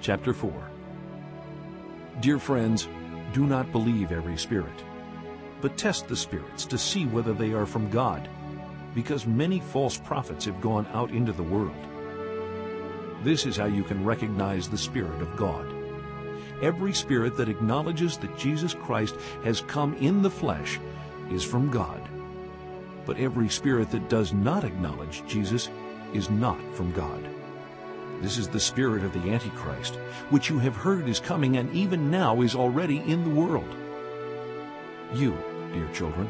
Chapter 4 Dear friends, do not believe every spirit, but test the spirits to see whether they are from God, because many false prophets have gone out into the world. This is how you can recognize the Spirit of God. Every spirit that acknowledges that Jesus Christ has come in the flesh is from God. But every spirit that does not acknowledge Jesus is not from God. This is the spirit of the Antichrist, which you have heard is coming and even now is already in the world. You, dear children,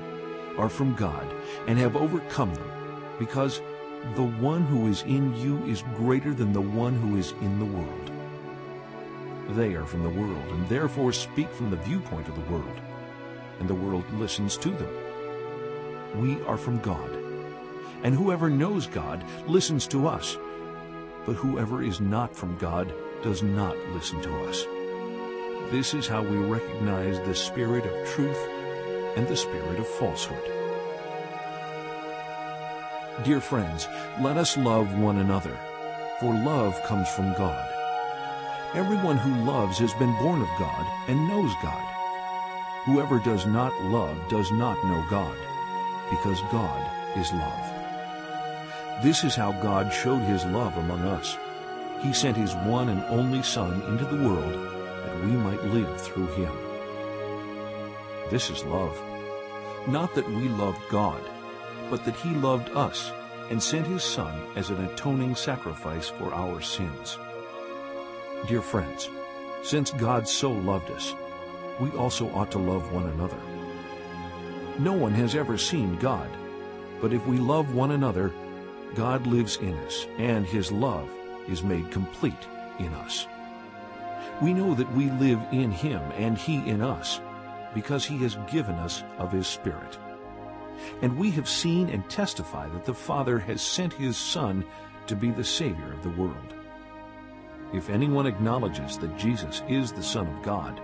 are from God and have overcome them, because the one who is in you is greater than the one who is in the world. They are from the world and therefore speak from the viewpoint of the world, and the world listens to them. We are from God, and whoever knows God listens to us, but whoever is not from God does not listen to us. This is how we recognize the spirit of truth and the spirit of falsehood. Dear friends, let us love one another, for love comes from God. Everyone who loves has been born of God and knows God. Whoever does not love does not know God, because God is love. This is how God showed his love among us. He sent his one and only Son into the world that we might live through him. This is love. Not that we loved God, but that he loved us and sent his Son as an atoning sacrifice for our sins. Dear friends, since God so loved us, we also ought to love one another. No one has ever seen God, but if we love one another, God lives in us, and his love is made complete in us. We know that we live in him and he in us, because he has given us of his Spirit. And we have seen and testify that the Father has sent his Son to be the Savior of the world. If anyone acknowledges that Jesus is the Son of God,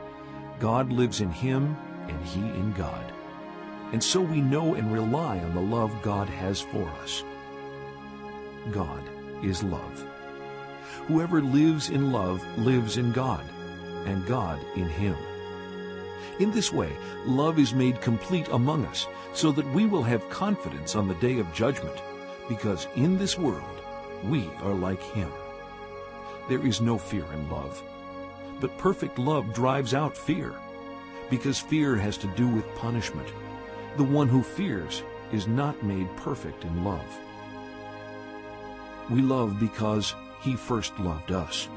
God lives in him and he in God. And so we know and rely on the love God has for us. God is love. Whoever lives in love lives in God, and God in him. In this way, love is made complete among us, so that we will have confidence on the day of judgment, because in this world we are like him. There is no fear in love, but perfect love drives out fear, because fear has to do with punishment. The one who fears is not made perfect in love. We love because he first loved us.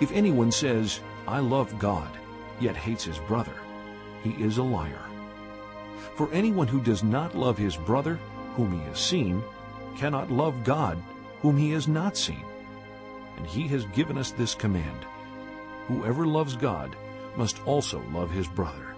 If anyone says, I love God, yet hates his brother, he is a liar. For anyone who does not love his brother, whom he has seen, cannot love God, whom he has not seen. And he has given us this command, Whoever loves God must also love his brother.